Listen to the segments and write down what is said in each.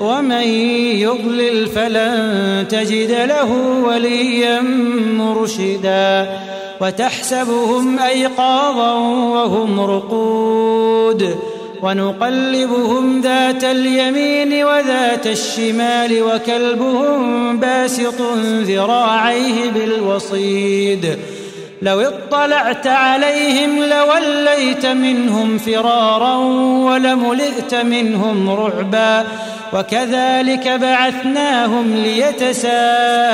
ومن يضلل فلن تجد له وليا مرشدا وتحسبهم أيقاظا وهم رقود ونقلبهم ذات اليمين وذات الشمال وكلبهم باسط ذراعيه بالوصيد لو اطلعت عليهم لوليت منهم فرارا ولملئت منهم رعبا وكذلك بعثناهم ليتساءلوا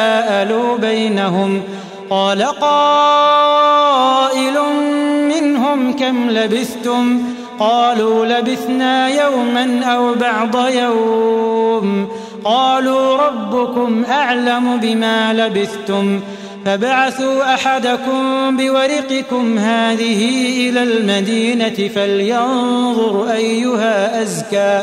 بينهم قال قائل منهم كم لبثتم قالوا لبثنا يوما أو بعض يوم قالوا ربكم أعلم بما لبثتم فبعثوا أحدكم بورقكم هذه إلى المدينة فلينظر أيها أزكى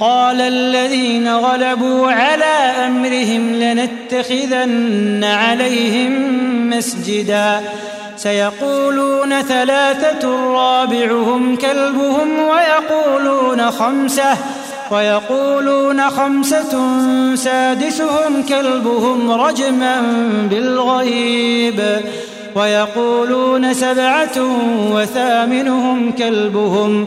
قال الذين غلبوا على أمرهم لنتخذن عليهم مسجدا. سيقولون ثلاثة رابعهم كلبهم ويقولون خمسة ويقولون خمسة سادسهم كلبهم رجما بالغيب. ويقولون سبعة وثامنهم كلبهم.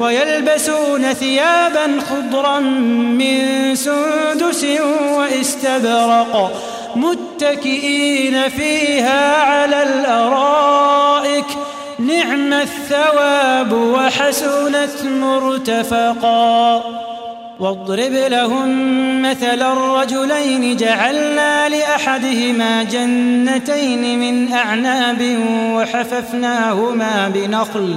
ويلبسون ثيابا خضرا من سندس واستبرق متكئين فيها على الأرائك. نعم الثواب وحسنت مرتفقا. واضرب لهم مثل الرجلين. جعلنا لأحدهما جنتين من أعناب وحففناهما بنخل.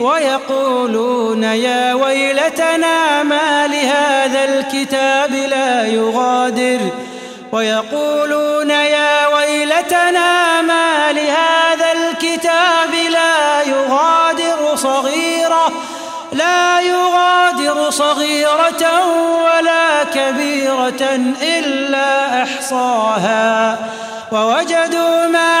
ويقولون يا ويلتنا ما لهذا الكتاب لا يغادر. ويقولون يا ويلتنا ما لهذا الكتاب لا يغادر صغيرة لا يغادر صغيرة ولا كبيرة إلا أحصاها. ووجدوا ما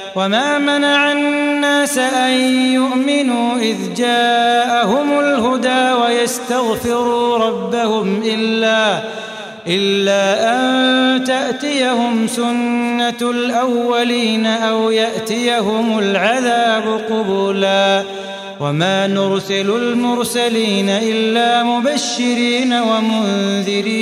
وما منع الناس أن يؤمنوا إذ جاءهم الهدى ويستغفروا ربهم إلا إلا أن تأتيهم سنة الأولين أو يأتيهم العذاب قبلا. وما نرسل المرسلين إلا مبشرين ومنذرين.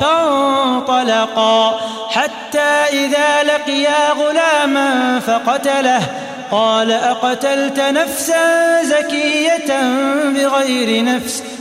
فانطلقا. حتى إذا لقيا غلاما فقتله. قال أقتلت نفسا زكية بغير نفس؟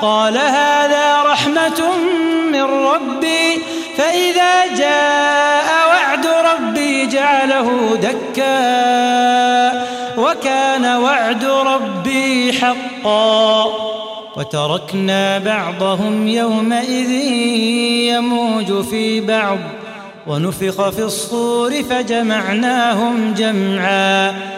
قال هذا رحمة من ربي فإذا جاء وعد ربي جعله دكا وكان وعد ربي حقا. وتركنا بعضهم يومئذ يموج في بعض ونفخ في الصور فجمعناهم جمعا.